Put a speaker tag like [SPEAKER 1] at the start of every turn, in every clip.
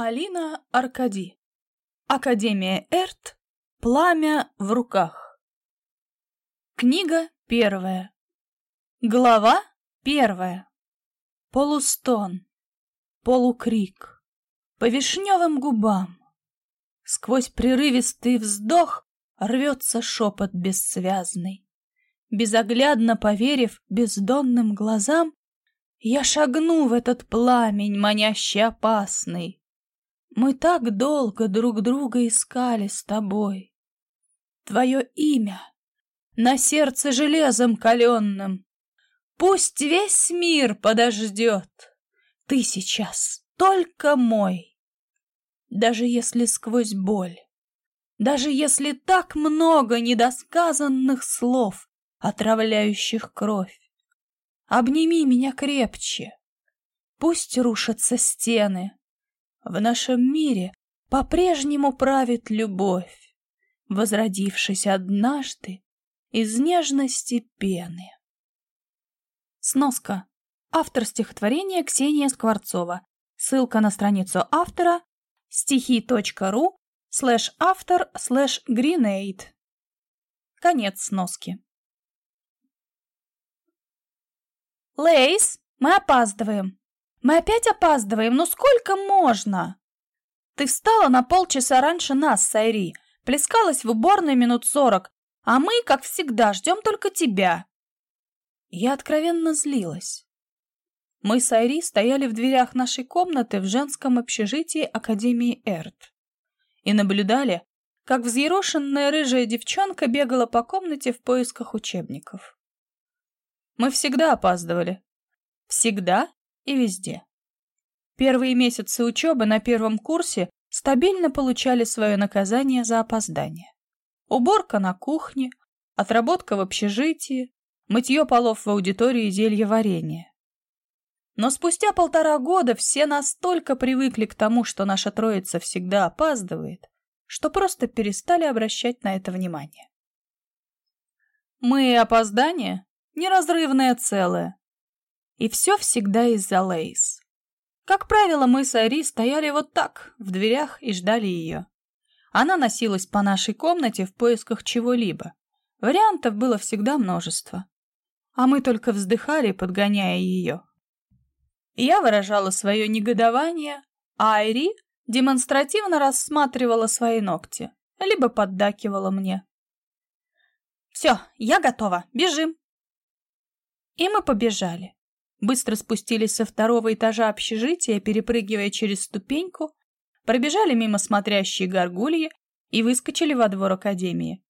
[SPEAKER 1] Алина Аркади. Академия Эрт. Пламя в руках. Книга первая. Глава первая. Полустон. Полукрик. По вишневым губам. Сквозь прерывистый вздох рвется шепот бессвязный. Безоглядно поверив бездонным глазам, я шагну в этот пламень, манящий опасный. Мы так долго друг друга искали с тобой. Твое имя на сердце железом каленным. Пусть весь мир подождет. Ты сейчас только мой. Даже если сквозь боль, даже если так много недосказанных слов, отравляющих кровь, обними меня крепче. Пусть рушатся стены, в нашем мире по-прежнему правит любовь, возродившись однажды из нежности пены. Сноска. Автор стихотворения Ксения Скворцова. Ссылка на страницу автора стихи.ру слэш автор слэш гринейд. Конец сноски. Лейс, мы опаздываем. Мы опять опаздываем, ну сколько можно? Ты встала на полчаса раньше нас, Сайри, плескалась в уборной минут сорок, а мы, как всегда, ждем только тебя. Я откровенно злилась. Мы с Айри стояли в дверях нашей комнаты в женском общежитии Академии Эрт и наблюдали, как взъерошенная рыжая девчонка бегала по комнате в поисках учебников. Мы всегда опаздывали. Всегда и везде. Первые месяцы учебы на первом курсе стабильно получали свое наказание за опоздание. Уборка на кухне, отработка в общежитии, мытье полов в аудитории и зелье варенья. Но спустя полтора года все настолько привыкли к тому, что наша троица всегда опаздывает, что просто перестали обращать на это внимание. Мы и опоздание — неразрывное целое, и все всегда из-за Лейс. Как правило, мы с Айри стояли вот так, в дверях, и ждали ее. Она носилась по нашей комнате в поисках чего-либо. Вариантов было всегда множество. А мы только вздыхали, подгоняя ее. Я выражала свое негодование, а Айри демонстративно рассматривала свои ногти, либо поддакивала мне. «Все, я готова, бежим!» И мы побежали. Быстро спустились со второго этажа общежития, перепрыгивая через ступеньку, пробежали мимо смотрящей горгульи и выскочили во двор академии.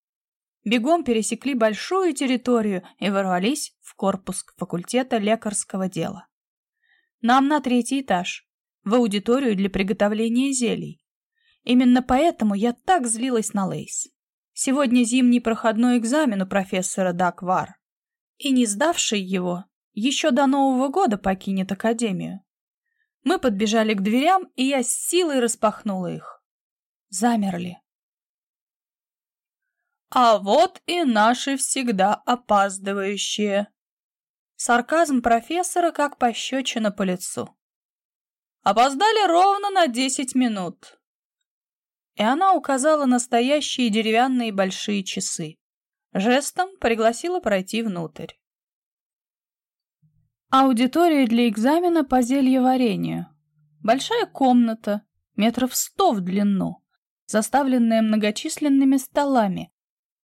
[SPEAKER 1] Бегом пересекли большую территорию и ворвались в корпус факультета лекарского дела. Нам на третий этаж, в аудиторию для приготовления зелий. Именно поэтому я так злилась на Лейс. Сегодня зимний проходной экзамен у профессора Даквар. И не сдавший его, еще до Нового года покинет Академию. Мы подбежали к дверям, и я с силой распахнула их. Замерли. А вот и наши всегда опаздывающие. Сарказм профессора как пощечина по лицу. Опоздали ровно на десять минут. И она указала настоящие деревянные большие часы. Жестом пригласила пройти внутрь. Аудитория для экзамена по зельеварению. Большая комната, метров сто в длину, заставленная многочисленными столами.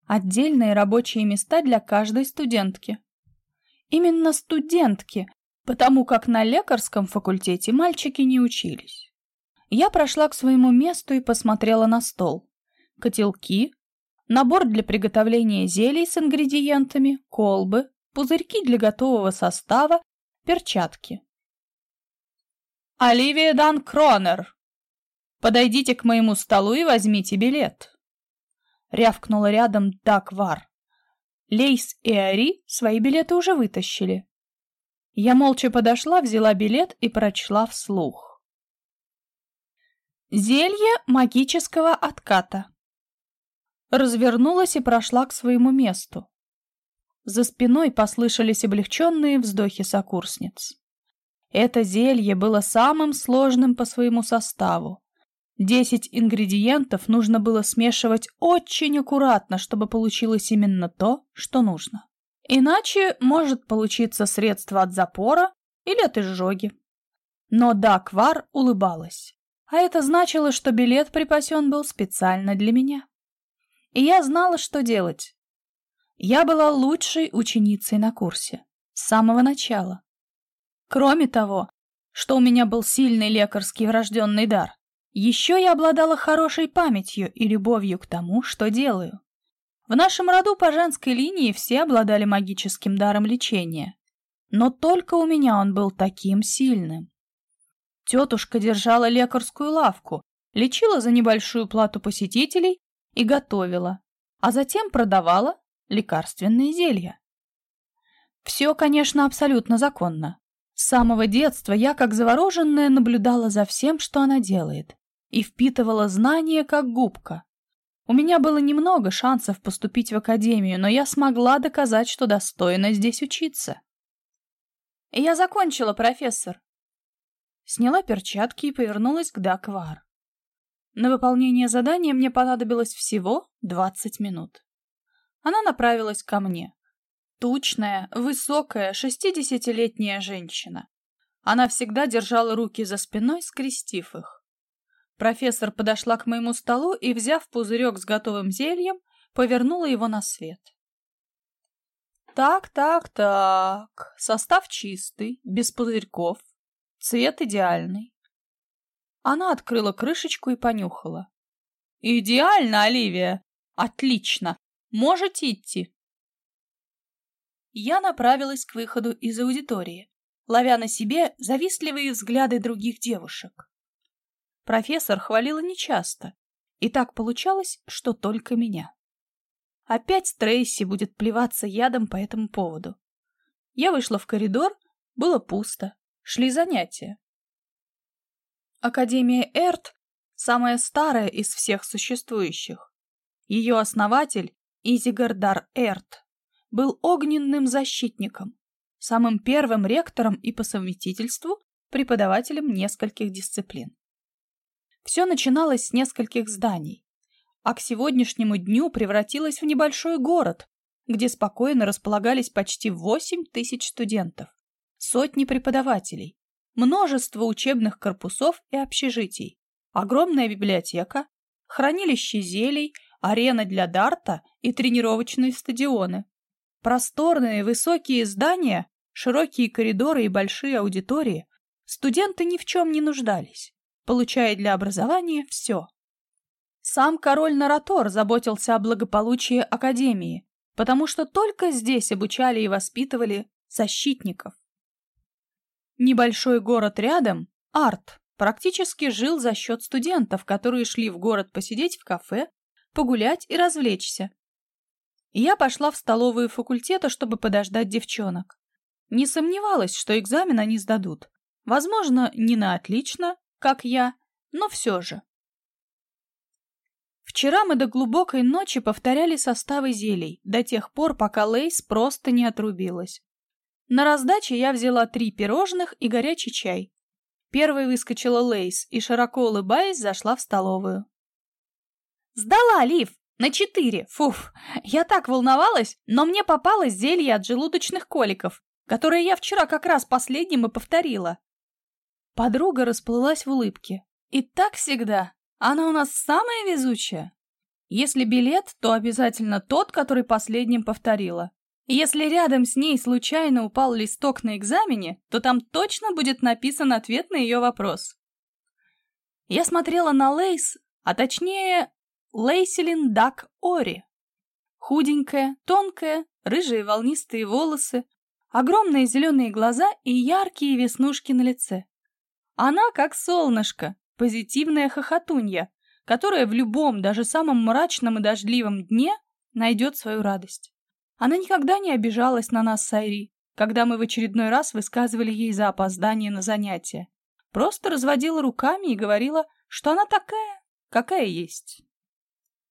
[SPEAKER 1] Отдельные рабочие места для каждой студентки. Именно студентки, потому как на лекарском факультете мальчики не учились. Я прошла к своему месту и посмотрела на стол. Котелки, набор для приготовления зелий с ингредиентами, колбы, пузырьки для готового состава перчатки. «Оливия Дан Кронер, подойдите к моему столу и возьмите билет!» Рявкнула рядом Даквар. Лейс и Ари свои билеты уже вытащили. Я молча подошла, взяла билет и прочла вслух. Зелье магического отката. Развернулась и прошла к своему месту. За спиной послышались облегченные вздохи сокурсниц. Это зелье было самым сложным по своему составу, Десять ингредиентов нужно было смешивать очень аккуратно, чтобы получилось именно то, что нужно. Иначе может получиться средство от запора или от изжоги. Но Даквар улыбалась. А это значило, что билет припасен был специально для меня. И я знала, что делать. Я была лучшей ученицей на курсе. С самого начала. Кроме того, что у меня был сильный лекарский врожденный дар, еще я обладала хорошей памятью и любовью к тому, что делаю. В нашем роду по женской линии все обладали магическим даром лечения. Но только у меня он был таким сильным. Тетушка держала лекарскую лавку, лечила за небольшую плату посетителей и готовила, а затем продавала лекарственные зелья. Все, конечно, абсолютно законно. С самого детства я, как завороженная, наблюдала за всем, что она делает, и впитывала знания, как губка. У меня было немного шансов поступить в академию, но я смогла доказать, что достойна здесь учиться. «Я закончила, профессор», Сняла перчатки и повернулась к Даквар. На выполнение задания мне понадобилось всего 20 минут. Она направилась ко мне. Тучная, высокая, шестидесятилетняя женщина. Она всегда держала руки за спиной, скрестив их. Профессор подошла к моему столу и, взяв пузырек с готовым зельем, повернула его на свет. Так, так, так. Состав чистый, без пузырьков, Цвет идеальный. Она открыла крышечку и понюхала. «Идеально, Оливия! Отлично! Можете идти!» Я направилась к выходу из аудитории, ловя на себе завистливые взгляды других девушек. Профессор хвалила нечасто, и так получалось, что только меня. Опять Трейси будет плеваться ядом по этому поводу. Я вышла в коридор, было пусто шли занятия. Академия Эрт – самая старая из всех существующих. Ее основатель, Изигардар Эрт, был огненным защитником, самым первым ректором и по совместительству преподавателем нескольких дисциплин. Все начиналось с нескольких зданий, а к сегодняшнему дню превратилось в небольшой город, где спокойно располагались почти 8 тысяч студентов сотни преподавателей, множество учебных корпусов и общежитий, огромная библиотека, хранилище зелий, арена для дарта и тренировочные стадионы. Просторные высокие здания, широкие коридоры и большие аудитории. Студенты ни в чем не нуждались, получая для образования все. Сам король Наратор заботился о благополучии Академии, потому что только здесь обучали и воспитывали защитников. Небольшой город рядом, Арт, практически жил за счет студентов, которые шли в город посидеть в кафе, погулять и развлечься. Я пошла в столовую факультета, чтобы подождать девчонок. Не сомневалась, что экзамен они сдадут. Возможно, не на отлично, как я, но все же. Вчера мы до глубокой ночи повторяли составы зелий, до тех пор, пока Лейс просто не отрубилась. На раздаче я взяла три пирожных и горячий чай. Первой выскочила Лейс и, широко улыбаясь, зашла в столовую. «Сдала, Лив! На четыре! Фуф! Я так волновалась, но мне попалось зелье от желудочных коликов, которое я вчера как раз последним и повторила». Подруга расплылась в улыбке. «И так всегда. Она у нас самая везучая. Если билет, то обязательно тот, который последним повторила. Если рядом с ней случайно упал листок на экзамене, то там точно будет написан ответ на ее вопрос. Я смотрела на Лейс, а точнее Лейселин Дак Ори. Худенькая, тонкая, рыжие волнистые волосы, огромные зеленые глаза и яркие веснушки на лице. Она как солнышко, позитивная хохотунья, которая в любом, даже самом мрачном и дождливом дне найдет свою радость. Она никогда не обижалась на нас с Айри, когда мы в очередной раз высказывали ей за опоздание на занятия. Просто разводила руками и говорила, что она такая, какая есть.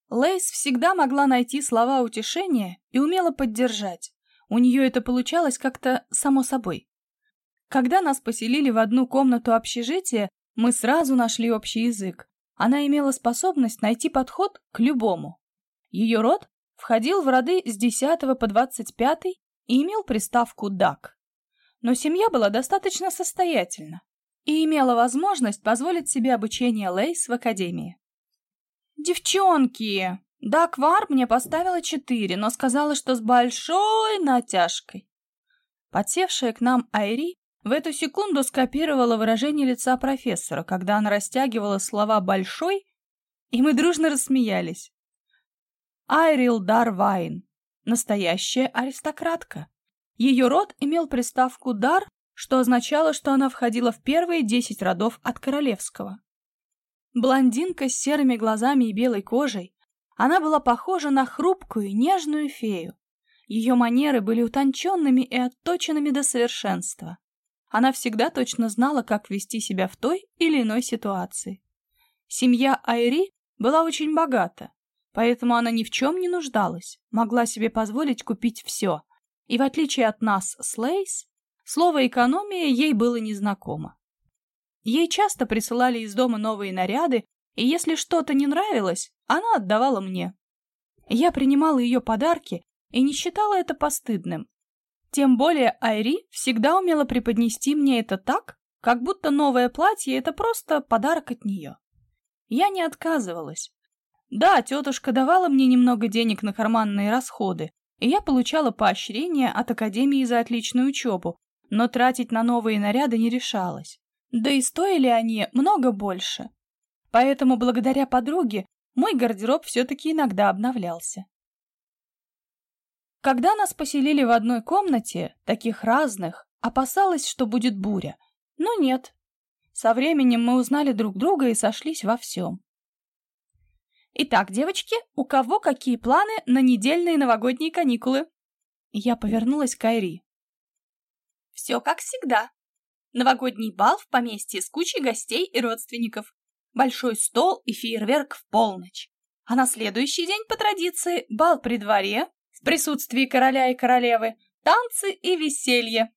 [SPEAKER 1] Лейс всегда могла найти слова утешения и умела поддержать. У нее это получалось как-то само собой. Когда нас поселили в одну комнату общежития, мы сразу нашли общий язык. Она имела способность найти подход к любому. Ее род входил в роды с 10 по 25 и имел приставку «дак». Но семья была достаточно состоятельна и имела возможность позволить себе обучение Лейс в академии. «Девчонки!» Дак Вар мне поставила четыре, но сказала, что с большой натяжкой. Подсевшая к нам Айри в эту секунду скопировала выражение лица профессора, когда она растягивала слова «большой», и мы дружно рассмеялись. Айрил Дарвайн, настоящая аристократка. Ее род имел приставку «дар», что означало, что она входила в первые десять родов от королевского. Блондинка с серыми глазами и белой кожей, она была похожа на хрупкую, нежную фею. Ее манеры были утонченными и отточенными до совершенства. Она всегда точно знала, как вести себя в той или иной ситуации. Семья Айри была очень богата, поэтому она ни в чем не нуждалась, могла себе позволить купить все. И в отличие от нас с Лейс, слово «экономия» ей было незнакомо. Ей часто присылали из дома новые наряды, и если что-то не нравилось, она отдавала мне. Я принимала ее подарки и не считала это постыдным, тем более Айри всегда умела преподнести мне это так, как будто новое платье — это просто подарок от нее. Я не отказывалась. Да, тетушка давала мне немного денег на карманные расходы, и я получала поощрение от Академии за отличную учебу, но тратить на новые наряды не решалась. Да и стоили они много больше. Поэтому благодаря подруге мой гардероб все-таки иногда обновлялся. Когда нас поселили в одной комнате, таких разных, опасалась, что будет буря. Но нет. Со временем мы узнали друг друга и сошлись во всем. Итак, девочки, у кого какие планы на недельные новогодние каникулы? Я повернулась к Айри. Все как всегда. Новогодний бал в поместье с кучей гостей и родственников. Большой стол и фейерверк в полночь. А на следующий день, по традиции, бал при дворе, в присутствии короля и королевы, танцы и веселье.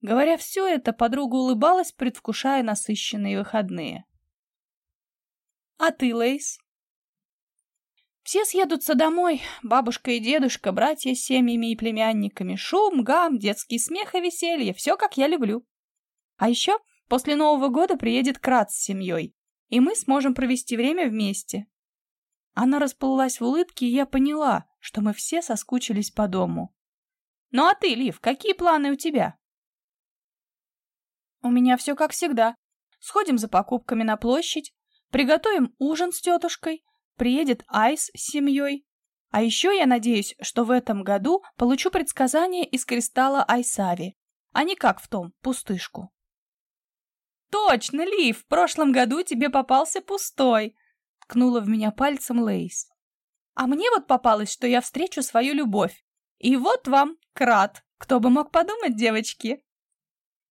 [SPEAKER 1] Говоря все это, подруга улыбалась, предвкушая насыщенные выходные. «А ты, Лейс?» Все съедутся домой, бабушка и дедушка, братья с семьями и племянниками, шум, гам, детский смех и веселье, все как я люблю. А еще после Нового года приедет Крат с семьей, и мы сможем провести время вместе. Она расплылась в улыбке, и я поняла, что мы все соскучились по дому. «Ну а ты, Лив, какие планы у тебя?» «У меня все как всегда. Сходим за покупками на площадь, приготовим ужин с тетушкой, приедет Айс с семьей. А еще я надеюсь, что в этом году получу предсказание из кристалла Айсави, а не как в том, пустышку». «Точно, Лив, в прошлом году тебе попался пустой!» — ткнула в меня пальцем Лейс. А мне вот попалось, что я встречу свою любовь. И вот вам, крат. Кто бы мог подумать, девочки?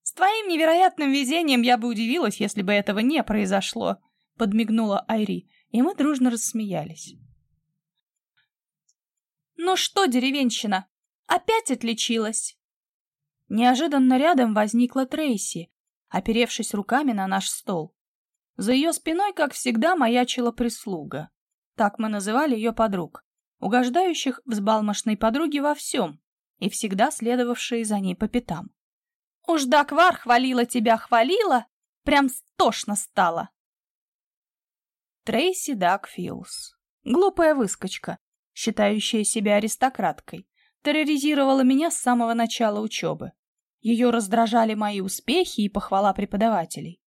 [SPEAKER 1] С твоим невероятным везением я бы удивилась, если бы этого не произошло, подмигнула Айри, и мы дружно рассмеялись. Ну что, деревенщина, опять отличилась? Неожиданно рядом возникла Трейси, оперевшись руками на наш стол. За ее спиной, как всегда, маячила прислуга. Так мы называли ее подруг, угождающих взбалмошной подруге во всем и всегда следовавшие за ней по пятам. «Уж Даквар хвалила тебя, хвалила, прям стошно стало!» Трейси Дакфилс, глупая выскочка, считающая себя аристократкой, терроризировала меня с самого начала учебы. Ее раздражали мои успехи и похвала преподавателей.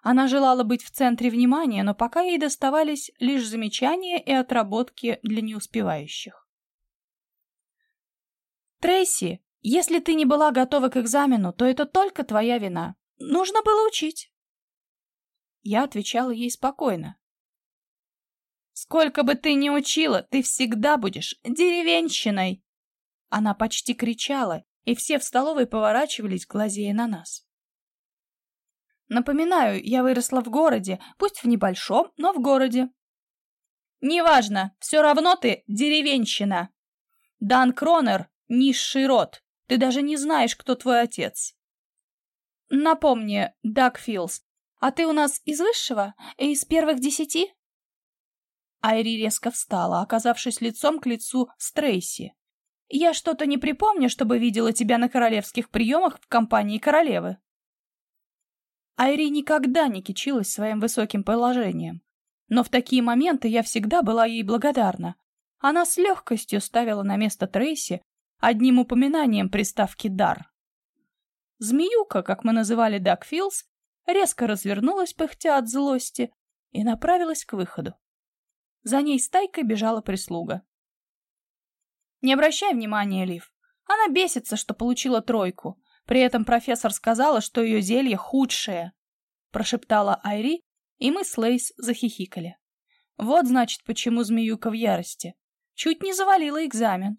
[SPEAKER 1] Она желала быть в центре внимания, но пока ей доставались лишь замечания и отработки для неуспевающих. «Трейси, если ты не была готова к экзамену, то это только твоя вина. Нужно было учить». Я отвечала ей спокойно. «Сколько бы ты ни учила, ты всегда будешь деревенщиной!» Она почти кричала, и все в столовой поворачивались, глазея на нас. Напоминаю, я выросла в городе, пусть в небольшом, но в городе. Неважно, все равно ты деревенщина. Дан Кронер — низший род. Ты даже не знаешь, кто твой отец. Напомни, Дак Филс, «А ты у нас из высшего? Из первых десяти?» Айри резко встала, оказавшись лицом к лицу с Трейси. «Я что-то не припомню, чтобы видела тебя на королевских приемах в компании королевы». Айри никогда не кичилась своим высоким положением. Но в такие моменты я всегда была ей благодарна. Она с легкостью ставила на место Трейси одним упоминанием приставки «дар». Змеюка, как мы называли Дакфилс, резко развернулась, пыхтя от злости, и направилась к выходу. За ней стайкой бежала прислуга. «Не обращай внимания, Лив. Она бесится, что получила тройку. При этом профессор сказала, что ее зелье худшее», — прошептала Айри, и мы с Лейс захихикали. «Вот, значит, почему змеюка в ярости. Чуть не завалила экзамен.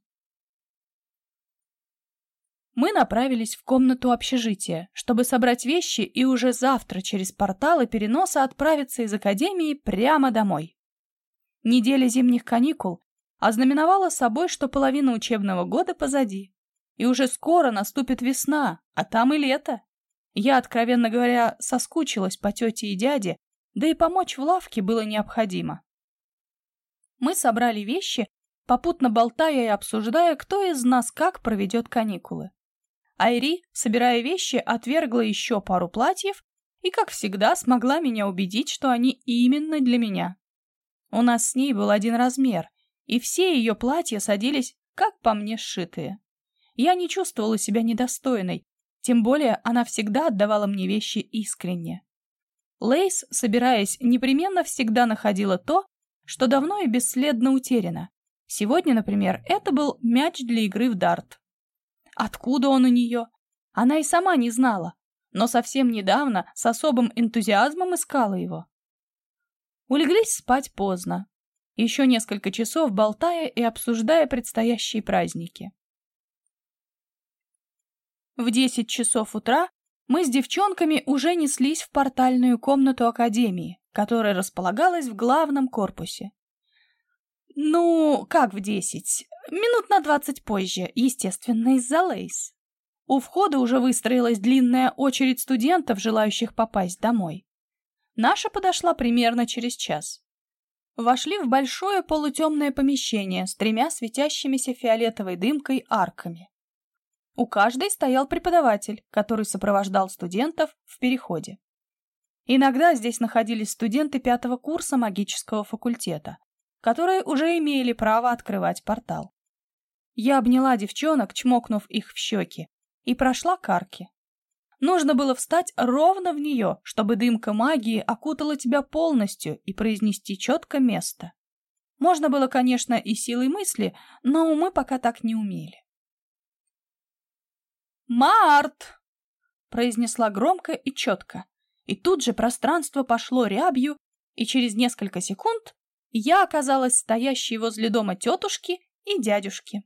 [SPEAKER 1] Мы направились в комнату общежития, чтобы собрать вещи и уже завтра через порталы переноса отправиться из академии прямо домой. Неделя зимних каникул ознаменовала собой, что половина учебного года позади. И уже скоро наступит весна, а там и лето. Я, откровенно говоря, соскучилась по тете и дяде, да и помочь в лавке было необходимо. Мы собрали вещи, попутно болтая и обсуждая, кто из нас как проведет каникулы. Айри, собирая вещи, отвергла еще пару платьев и, как всегда, смогла меня убедить, что они именно для меня. У нас с ней был один размер, и все ее платья садились, как по мне, сшитые. Я не чувствовала себя недостойной, тем более она всегда отдавала мне вещи искренне. Лейс, собираясь, непременно всегда находила то, что давно и бесследно утеряно. Сегодня, например, это был мяч для игры в дарт. Откуда он у нее? Она и сама не знала, но совсем недавно с особым энтузиазмом искала его. Улеглись спать поздно, еще несколько часов болтая и обсуждая предстоящие праздники. В десять часов утра мы с девчонками уже неслись в портальную комнату Академии, которая располагалась в главном корпусе. Ну, как в десять? Минут на двадцать позже, естественно, из-за Лейс. У входа уже выстроилась длинная очередь студентов, желающих попасть домой. Наша подошла примерно через час. Вошли в большое полутемное помещение с тремя светящимися фиолетовой дымкой арками. У каждой стоял преподаватель, который сопровождал студентов в переходе. Иногда здесь находились студенты пятого курса магического факультета, которые уже имели право открывать портал. Я обняла девчонок, чмокнув их в щеки, и прошла к арке. Нужно было встать ровно в нее, чтобы дымка магии окутала тебя полностью и произнести четко место. Можно было, конечно, и силой мысли, но умы пока так не умели. «Март!» — произнесла громко и четко. И тут же пространство пошло рябью, и через несколько секунд я оказалась стоящей возле дома тетушки и дядюшки.